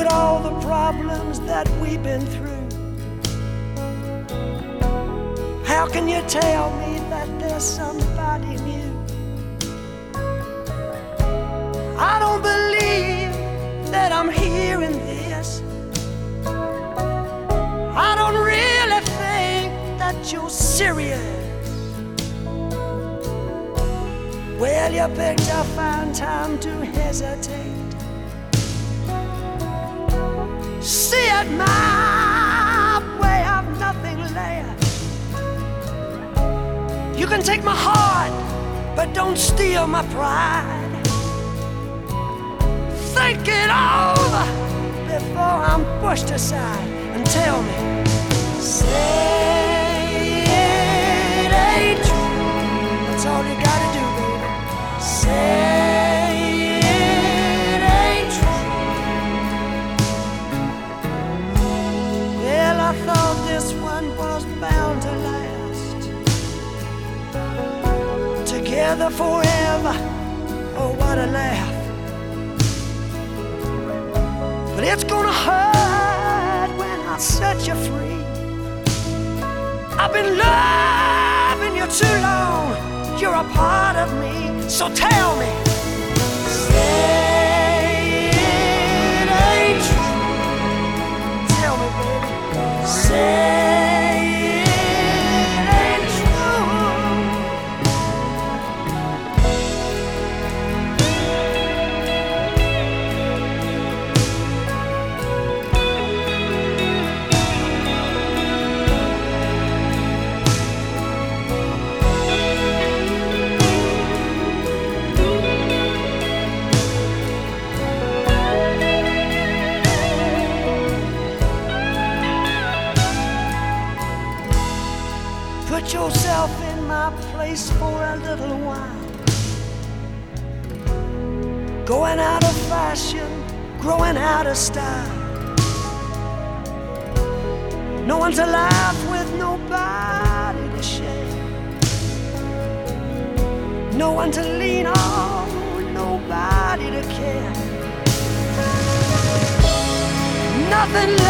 At all the problems that we've been through. How can you tell me that there's somebody new? I don't believe that I'm hearing this. I don't really think that you're serious. Well, you picked a fine time to hesitate. See it my way, I've nothing left. You can take my heart, but don't steal my pride. Think it over before I'm pushed aside and tell me. Say I thought this one was bound to last. Together forever. Oh, what a laugh. But it's gonna hurt when I set you free. I've been loving you too long. You're a part of me. So tell me. Say Put yourself in my place for a little while. Going out of fashion, growing out of style. No one to laugh with, nobody to share. No one to lean on, nobody to care. Nothing left